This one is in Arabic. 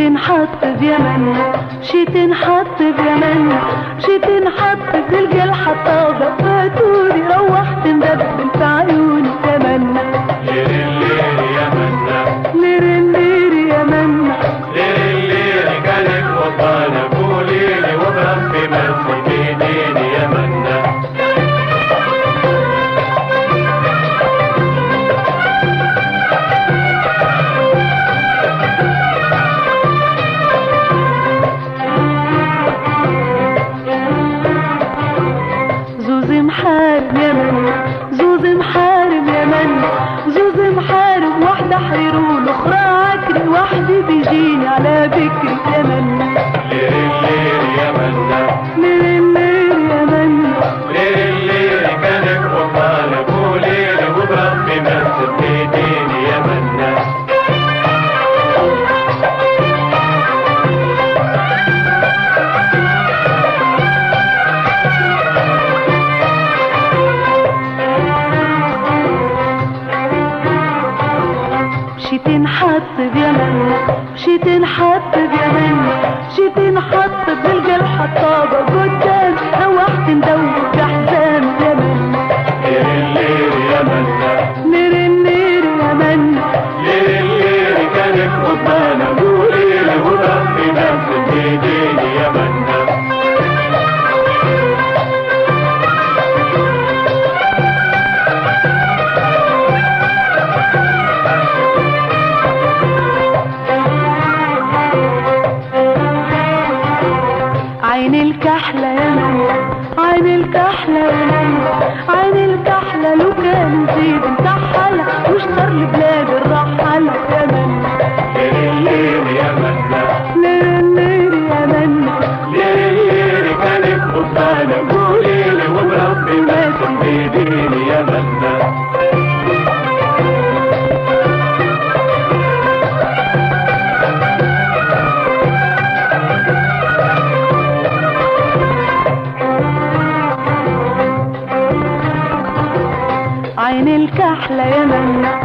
شي تنحط بيمنا شي تنحط بيمنا محارم يا من زوز محارم يا من زوز محارم واحدة حرير والأخرى عكري وحدي بيجيني على بكري يا بيمن شي الكحلة يا عين الكحلة عين الكحلة لو كان زيد مكحلة وش صار لبلاد الرحلة يا من. ليل الليل يا منا يا قولي لي وبربي ما يا منا أحلى يا منى